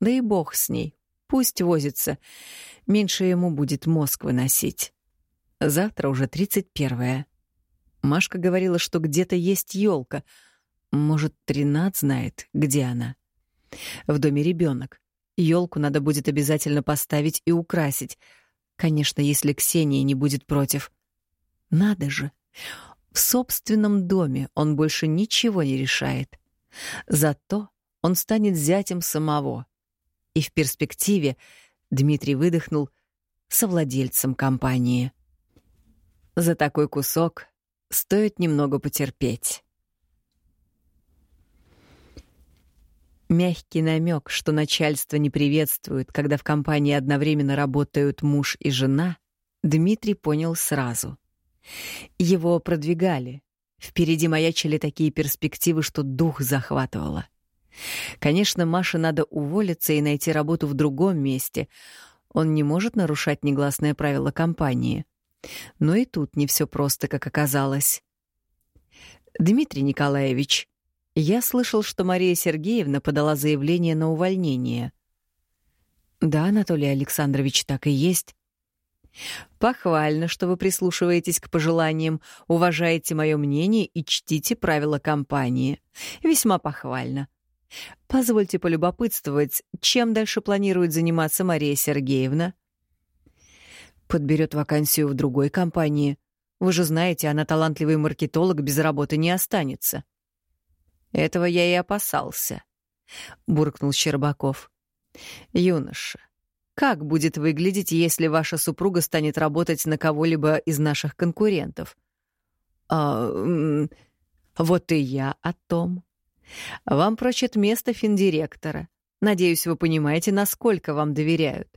[SPEAKER 2] Да и бог с ней. Пусть возится. Меньше ему будет мозг выносить. Завтра уже тридцать первое.
[SPEAKER 1] Машка говорила, что где-то есть елка. Может, Тринат знает, где она. В доме ребенок. Елку надо будет обязательно поставить и украсить. Конечно, если Ксения не будет против. Надо же. В собственном доме он больше ничего не решает. Зато он станет зятем самого. И в перспективе Дмитрий выдохнул совладельцем компании. За такой кусок стоит немного потерпеть. Мягкий намек, что начальство не приветствует, когда в компании одновременно работают муж и жена, Дмитрий понял сразу. Его продвигали. Впереди маячили такие перспективы, что дух захватывало. Конечно, Маше надо уволиться и найти работу в другом месте. Он не может нарушать негласное правило компании. Но и тут не все просто, как оказалось. «Дмитрий Николаевич, я слышал, что Мария Сергеевна подала заявление на увольнение». «Да, Анатолий Александрович, так и есть. Похвально, что вы прислушиваетесь к пожеланиям, уважаете мое мнение и чтите правила компании. Весьма похвально. Позвольте полюбопытствовать, чем дальше планирует заниматься Мария Сергеевна? Подберет вакансию в другой компании. Вы же знаете, она талантливый маркетолог, без работы не останется. Этого я и опасался, — буркнул Щербаков. Юноша, как будет выглядеть, если ваша супруга станет работать на кого-либо из наших конкурентов? А, вот и я о том. Вам прочат место финдиректора. Надеюсь, вы понимаете, насколько вам доверяют.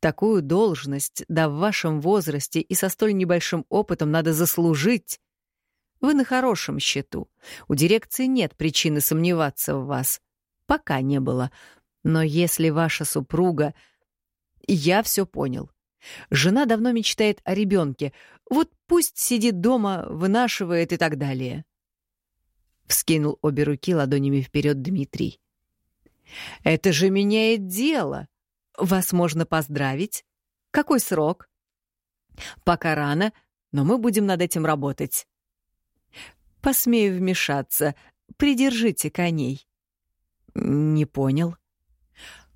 [SPEAKER 1] Такую должность, да в вашем возрасте и со столь небольшим опытом надо заслужить. Вы на хорошем счету. У дирекции нет причины сомневаться в вас. Пока не было. Но если ваша супруга я все понял. Жена давно мечтает о ребенке. Вот пусть сидит дома, вынашивает и так далее. Вскинул обе руки ладонями вперед Дмитрий. Это же меняет дело. Вас можно поздравить. Какой срок? Пока рано, но мы будем над этим работать. Посмею вмешаться. Придержите коней. Не понял.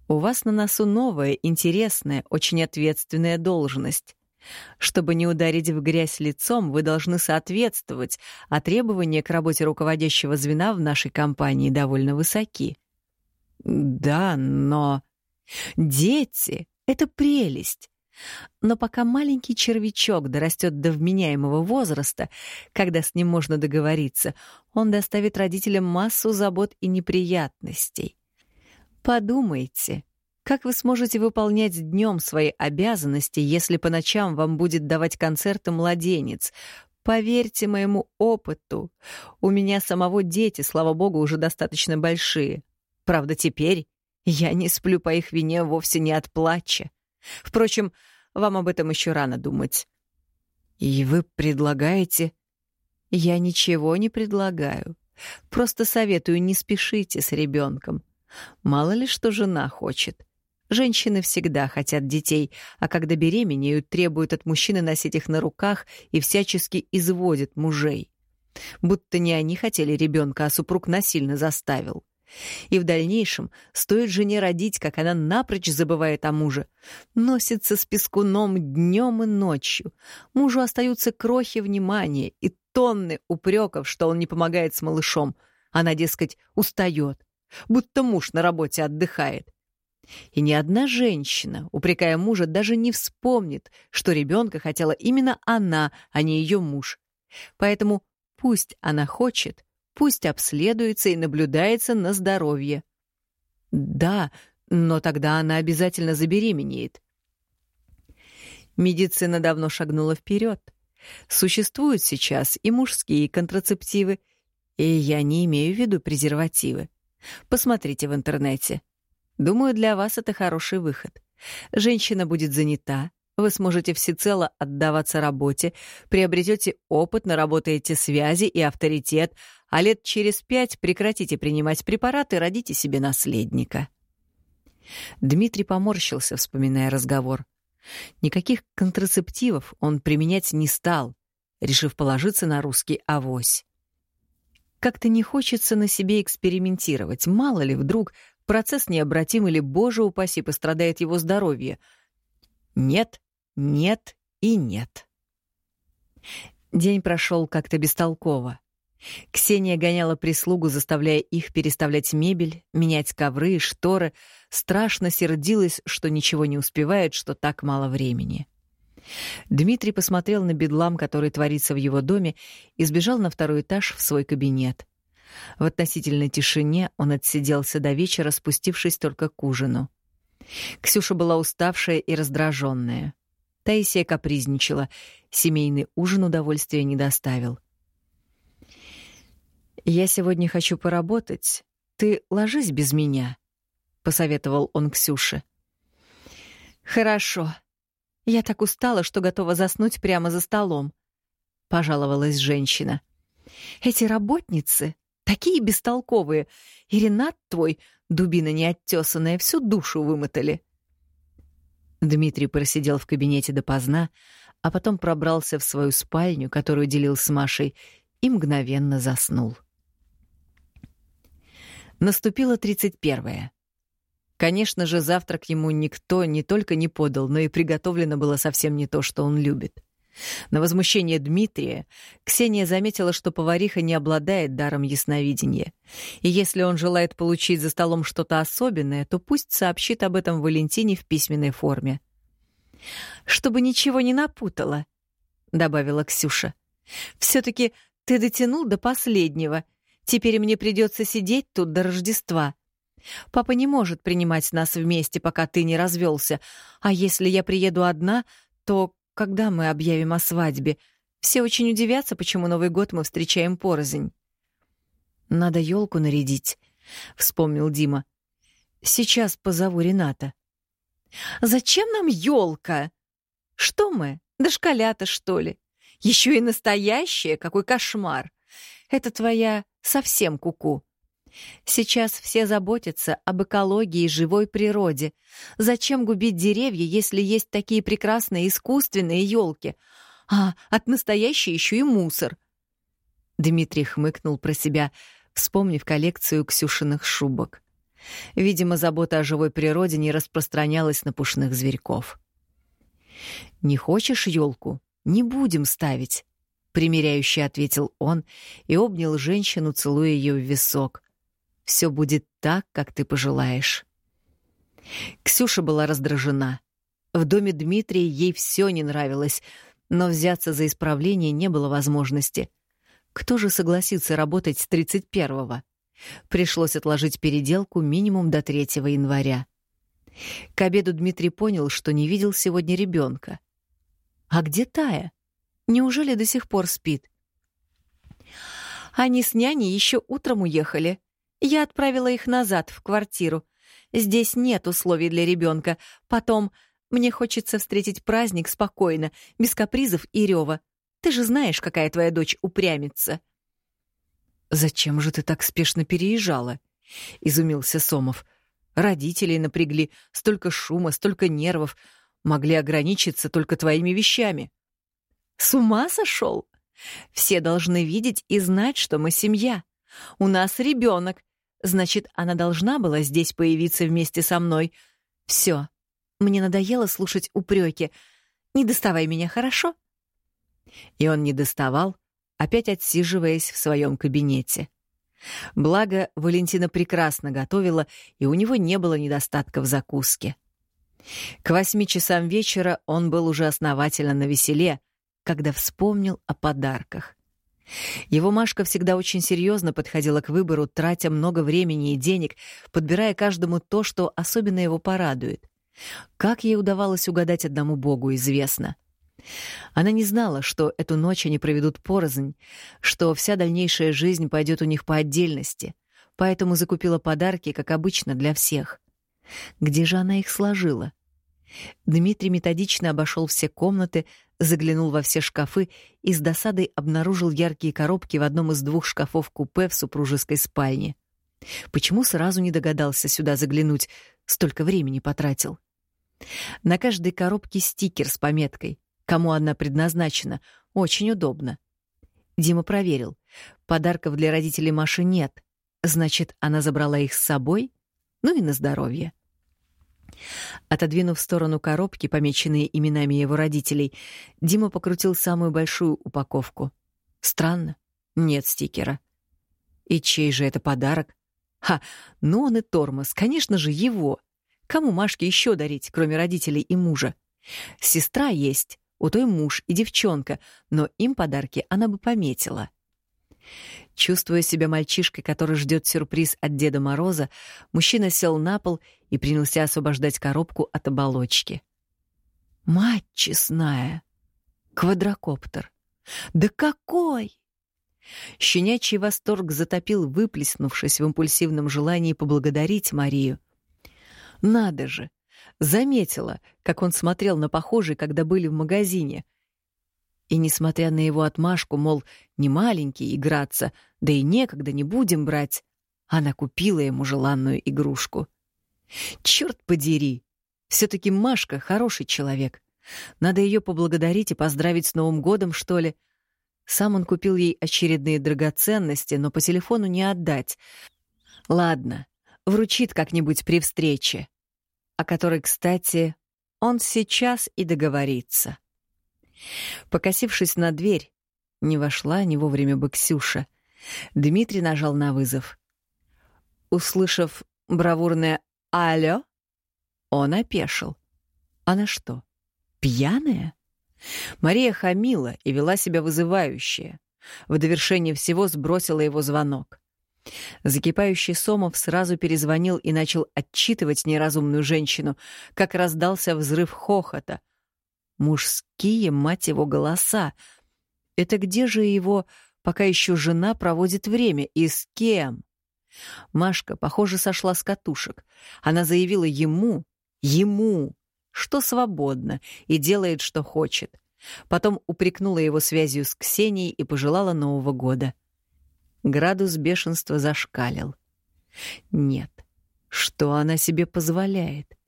[SPEAKER 1] У вас на носу новая, интересная, очень ответственная должность. Чтобы не ударить в грязь лицом, вы должны соответствовать, а требования к работе руководящего звена в нашей компании довольно высоки. Да, но... Дети — это прелесть. Но пока маленький червячок дорастет до вменяемого возраста, когда с ним можно договориться, он доставит родителям массу забот и неприятностей. Подумайте, как вы сможете выполнять днем свои обязанности, если по ночам вам будет давать концерты младенец? Поверьте моему опыту. У меня самого дети, слава богу, уже достаточно большие. Правда, теперь я не сплю по их вине вовсе не от плача. Впрочем, вам об этом еще рано думать. И вы предлагаете... Я ничего не предлагаю. Просто советую, не спешите с ребенком. Мало ли что жена хочет. Женщины всегда хотят детей, а когда беременеют, требуют от мужчины носить их на руках и всячески изводят мужей. Будто не они хотели ребенка, а супруг насильно заставил. И в дальнейшем стоит жене родить, как она напрочь забывает о муже. Носится с пескуном днем и ночью. Мужу остаются крохи внимания и тонны упреков, что он не помогает с малышом. Она, дескать, устает будто муж на работе отдыхает. И ни одна женщина, упрекая мужа, даже не вспомнит, что ребенка хотела именно она, а не ее муж. Поэтому пусть она хочет, пусть обследуется и наблюдается на здоровье. Да, но тогда она обязательно забеременеет. Медицина давно шагнула вперед. Существуют сейчас и мужские контрацептивы, и я не имею в виду презервативы. Посмотрите в интернете. Думаю, для вас это хороший выход. Женщина будет занята, вы сможете всецело отдаваться работе, приобретете опыт, наработаете связи и авторитет, а лет через пять прекратите принимать препараты и родите себе наследника. Дмитрий поморщился, вспоминая разговор. Никаких контрацептивов он применять не стал.
[SPEAKER 2] решив положиться на русский авось. Как-то не хочется на себе экспериментировать, мало ли вдруг процесс необратим или, боже упаси, пострадает его здоровье. Нет, нет и нет. День прошел как-то бестолково. Ксения гоняла прислугу, заставляя их переставлять мебель, менять ковры и шторы, страшно сердилась, что ничего не успевает, что так мало времени. Дмитрий посмотрел на бедлам, который творится в его доме, и сбежал на второй этаж в свой кабинет. В относительной тишине он отсиделся до вечера, спустившись только к ужину. Ксюша была уставшая и раздраженная. Таисия капризничала. Семейный ужин удовольствия не доставил. «Я сегодня хочу поработать. Ты ложись без меня», — посоветовал он Ксюше. «Хорошо. Я так устала, что готова заснуть прямо за столом», — пожаловалась женщина. «Эти работницы такие бестолковые, и Ренат твой, дубина неоттесанная, всю душу вымотали». Дмитрий просидел в кабинете допоздна, а потом пробрался в свою спальню, которую делил с Машей, и мгновенно заснул. Наступило тридцать первое. Конечно же, завтрак ему никто не только не подал, но и приготовлено было совсем не то, что он любит. На возмущение Дмитрия Ксения заметила, что повариха не обладает даром ясновидения. И если он желает получить за столом что-то особенное, то пусть сообщит об этом Валентине в письменной форме. «Чтобы ничего не напутала», — добавила Ксюша. «Все-таки ты дотянул до последнего. Теперь мне придется сидеть тут до Рождества. Папа не может принимать нас вместе, пока ты не развелся. А если я приеду одна, то когда мы объявим о свадьбе? Все очень удивятся, почему Новый год мы встречаем порознь. Надо елку нарядить, вспомнил Дима. Сейчас позову Рената. Зачем нам елка? Что мы, дошколята, что ли? Еще и настоящая, какой кошмар. Это твоя совсем куку. -ку. Сейчас все заботятся об экологии и живой природе. Зачем губить деревья, если есть такие прекрасные искусственные елки? А от настоящей еще и мусор. Дмитрий хмыкнул про себя, вспомнив коллекцию Ксюшиных шубок. Видимо, забота о живой природе не распространялась на пушных зверьков. «Не хочешь елку? Не будем ставить», — примиряюще ответил он и обнял женщину, целуя ее в висок. Все будет так, как ты пожелаешь. Ксюша была раздражена. В доме Дмитрия ей все не нравилось, но взяться за исправление не было возможности. Кто же согласится работать с 31-го? Пришлось отложить переделку минимум до 3 января. К обеду Дмитрий понял, что не видел сегодня ребенка. А где Тая? Неужели до сих пор спит? Они с няней еще утром уехали, я отправила их назад, в квартиру. Здесь нет условий для ребенка. Потом мне хочется встретить праздник спокойно, без капризов и рева. Ты же знаешь, какая твоя дочь упрямится. «Зачем же ты так спешно переезжала?» — изумился Сомов. «Родителей напрягли, столько шума, столько нервов. Могли ограничиться только твоими вещами». «С ума сошел? Все должны видеть и знать, что мы семья. У нас ребенок, Значит, она должна была здесь появиться вместе со мной. Все. Мне надоело слушать упреки. Не доставай меня, хорошо? И он не доставал, опять отсиживаясь в своем кабинете. Благо, Валентина прекрасно готовила, и у него не было недостатка в закуске. К восьми часам вечера он был уже основательно на веселе, когда вспомнил о подарках. Его Машка всегда очень серьезно подходила к выбору, тратя много времени и денег, подбирая каждому то, что особенно его порадует. Как ей удавалось угадать одному богу, известно. Она не знала, что эту ночь они проведут порознь, что вся дальнейшая жизнь пойдет у них по отдельности, поэтому закупила подарки, как обычно, для всех. Где же она их сложила? Дмитрий методично обошел все комнаты, заглянул во все шкафы и с досадой обнаружил яркие коробки в одном из двух шкафов купе в супружеской спальне. Почему сразу не догадался сюда заглянуть, столько времени потратил? На каждой коробке стикер с пометкой, кому она предназначена, Очень удобно. Дима проверил. Подарков для родителей Маши нет. Значит, она забрала их с собой? Ну и на здоровье. Отодвинув в сторону коробки, помеченные именами его родителей, Дима покрутил самую большую упаковку. Странно, нет стикера. И чей же это подарок? Ха, ну он и тормоз, конечно же, его. Кому Машке еще дарить, кроме родителей и мужа? Сестра есть, у той муж и девчонка, но им подарки она бы пометила. Чувствуя себя мальчишкой, который ждет сюрприз от Деда Мороза, мужчина сел на пол и принялся освобождать коробку от оболочки. «Мать честная! Квадрокоптер! Да какой!» Щенячий восторг затопил, выплеснувшись в импульсивном желании поблагодарить Марию. «Надо же! Заметила, как он смотрел на похожий, когда были в магазине. И, несмотря на его отмашку, мол, не маленький играться, да и некогда не будем брать, она купила ему желанную игрушку. Черт подери! Все-таки Машка хороший человек. Надо ее поблагодарить и поздравить с Новым годом, что ли. Сам он купил ей очередные драгоценности, но по телефону не отдать. Ладно, вручит как-нибудь при встрече, о которой, кстати, он сейчас и договорится. Покосившись на дверь, не вошла не вовремя бы Ксюша. Дмитрий нажал на вызов. Услышав бравурное «Алло», он опешил. Она что, пьяная? Мария хамила и вела себя вызывающе. В довершение всего сбросила его звонок. Закипающий Сомов сразу перезвонил и начал отчитывать неразумную женщину, как раздался взрыв хохота — Мужские, мать его, голоса. Это где же его, пока еще жена проводит время, и с кем? Машка, похоже, сошла с катушек. Она заявила ему, ему, что свободно и делает, что хочет. Потом упрекнула его связью с Ксенией и пожелала Нового года. Градус бешенства зашкалил. Нет, что она себе позволяет?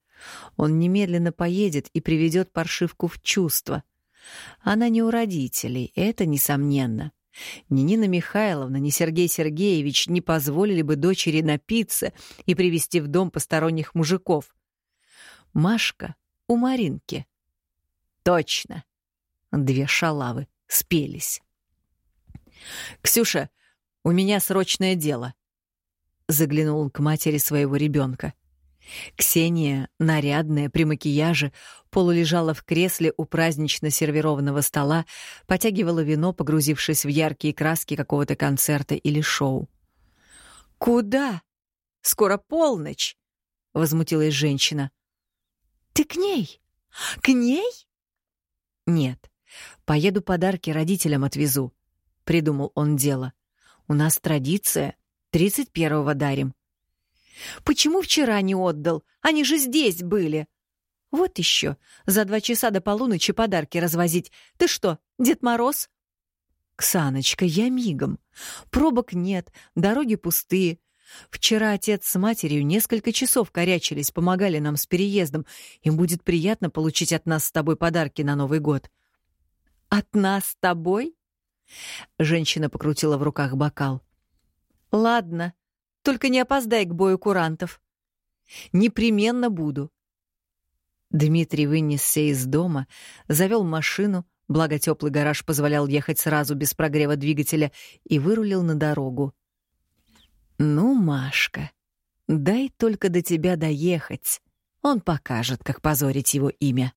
[SPEAKER 2] Он немедленно поедет и приведет паршивку в чувство. Она не у родителей, это несомненно. Ни Нина Михайловна, ни Сергей Сергеевич не позволили бы дочери напиться и привести в дом посторонних мужиков. Машка у Маринки. Точно. Две шалавы спелись. «Ксюша, у меня срочное дело», — заглянул к матери своего ребенка. Ксения, нарядная, при макияже, полулежала в кресле у празднично сервированного стола, потягивала вино, погрузившись в яркие краски какого-то концерта или шоу. «Куда? Скоро полночь!» — возмутилась женщина. «Ты к ней? К ней?» «Нет, поеду подарки родителям отвезу», — придумал он дело. «У нас традиция, тридцать первого дарим». Почему вчера не отдал? Они же здесь были. Вот еще. За два часа до полуночи подарки развозить. Ты что, Дед Мороз? Ксаночка, я мигом. Пробок нет, дороги пустые. Вчера отец с матерью несколько часов корячились, помогали нам с переездом. Им будет приятно получить от нас с тобой подарки на Новый год. От нас с тобой? Женщина покрутила в руках бокал. Ладно, только не опоздай к бою курантов. Непременно буду. Дмитрий вынесся из дома, завел машину, благо теплый гараж позволял ехать сразу без прогрева двигателя, и вырулил на дорогу. «Ну, Машка, дай только до тебя доехать. Он покажет, как позорить его имя».